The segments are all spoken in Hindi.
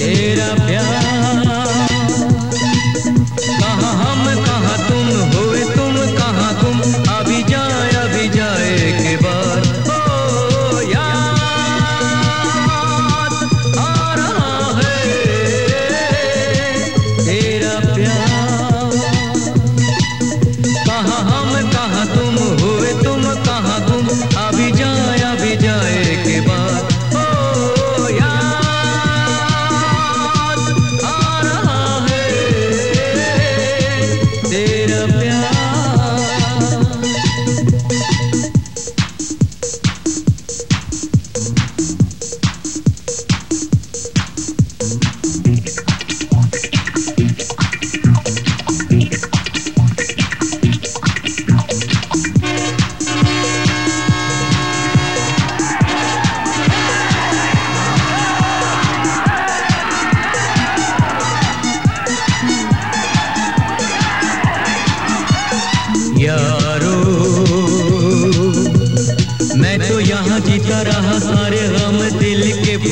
तेरा प्यार।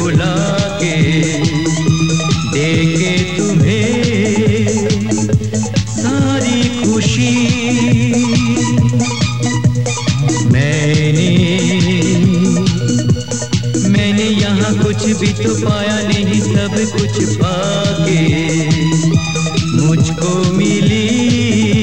बुला देके तुम्हें सारी खुशी। मैंने मैंने यहाँ कुछ भी तो पाया नहीं, सब कुछ पाके मुझको मिली।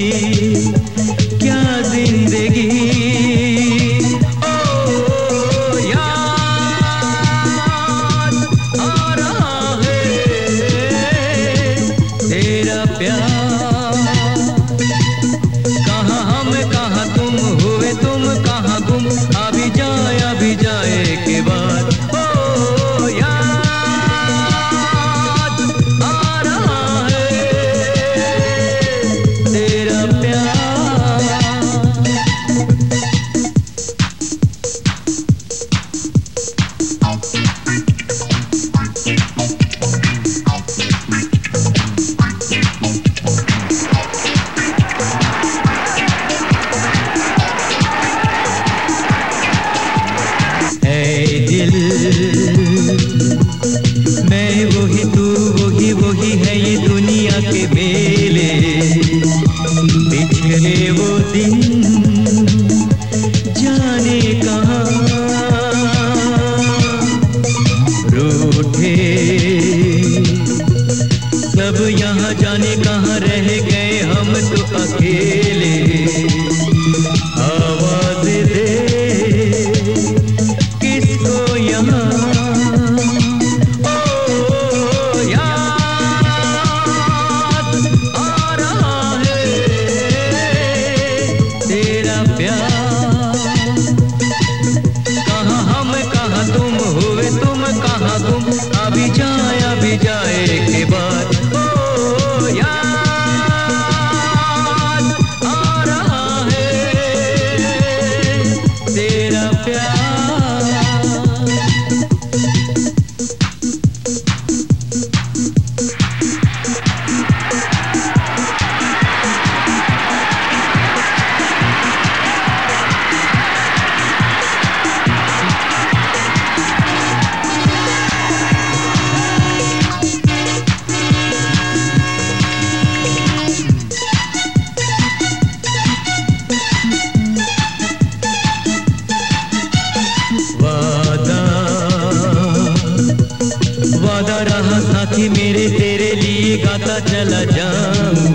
चला जाऊँ।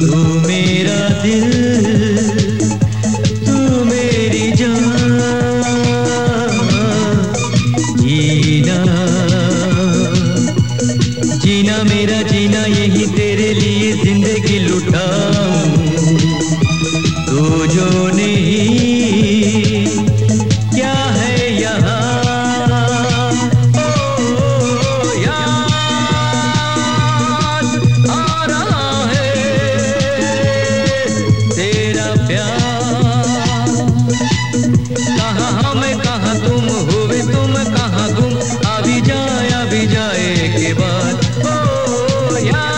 तू मेरा दिल, तू मेरी जान। जीना जीना मेरा, जीना यही तेरे लिए ज़िंदगी लुटाऊं। तू जो कहाँ हम कहाँ तुम हुए? तुम कहा गुम? अभी जाए अभी जाए के बाद। ओ याद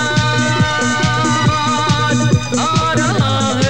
आ रहा है।